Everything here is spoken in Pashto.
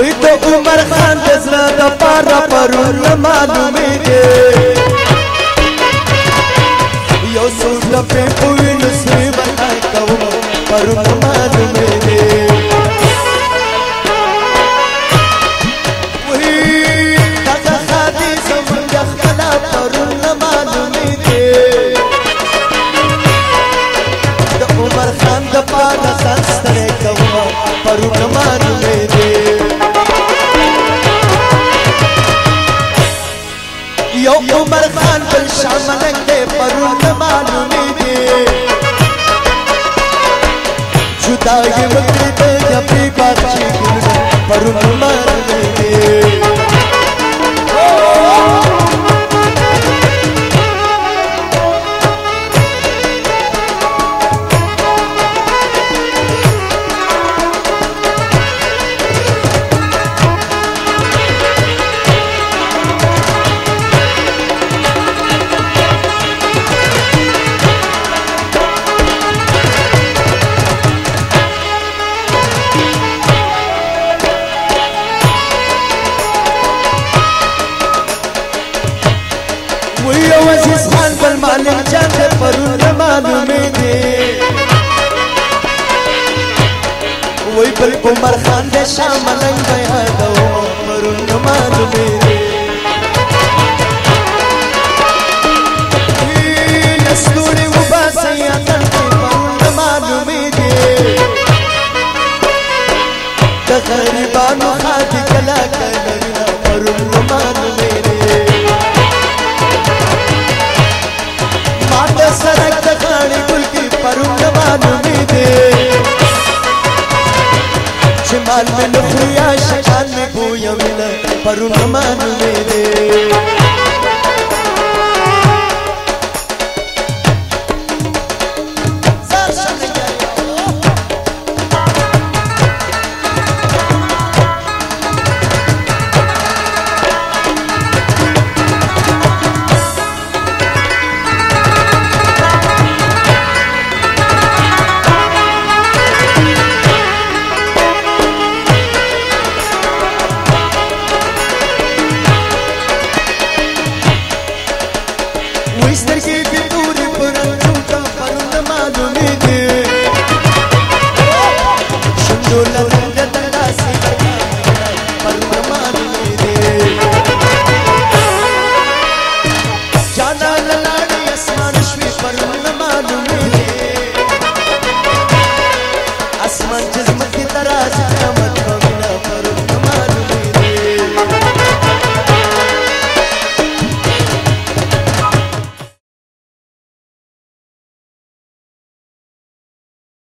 وای ته عمر خان د زړه د پاره پرون معلومیږي یو څوک د په پوی نسې وای کوم پرون معلومیږي وای تا خادي زمونږ خپل پرون معلومیږي د عمر خان د پاره سستره کوم پرون معلومیږي लागे बकरी कल मालूम दे वही पर कुमार खान दे शाम लंग बया दो मरुन मालूम ශාන්ම නොපුයා ශාන්ම ගෝයවිල පරුණමනුවේදේ Mr. King.